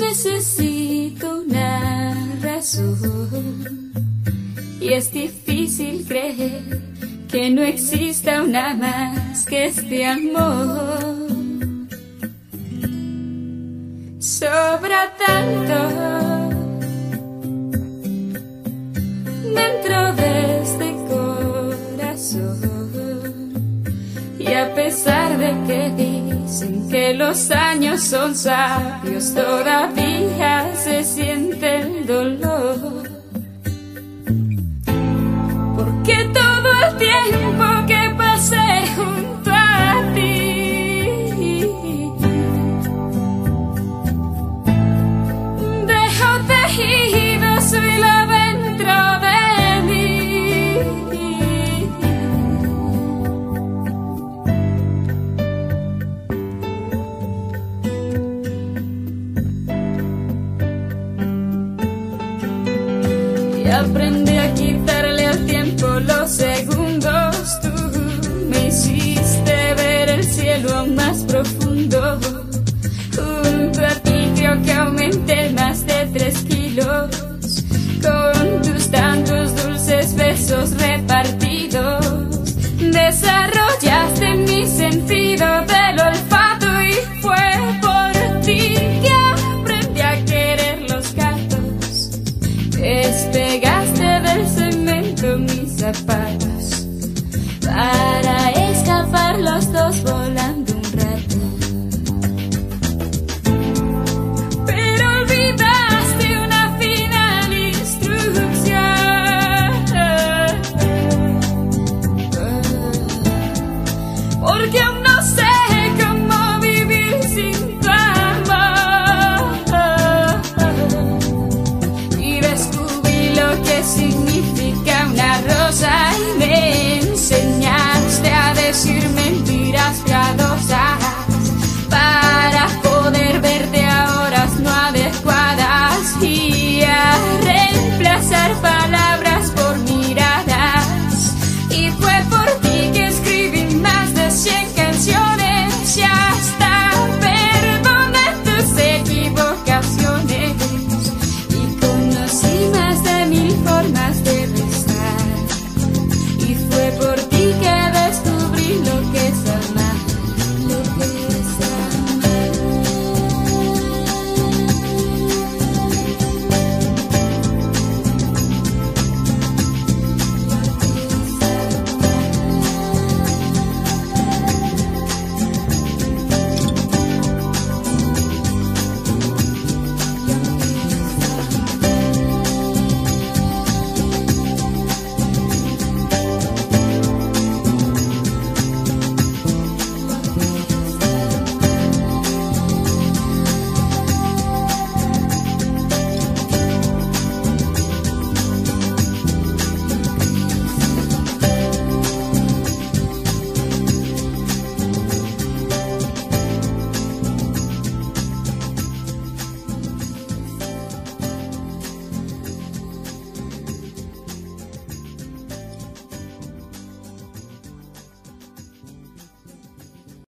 necesito una razón y es difícil creer que no exista una más que este amor. Sobra tanto dentro de este corazón. Y a pesar de que dicen que los años son sabios, todavía se siente el dolor. Porque todo el tiempo que pasé junto a ti, dejo tejido su hilo Aprendí a quitarle al tiempo los segundos. Tú me hiciste ver el cielo más profundo. Junto a ti creo que aumenté más de tres kilos. Con tus tantos dulces besos repartidos. Desarrollaste mi sentido del olfato porque aún no sé cómo vivir sin tu amor. Y descubrí lo que significa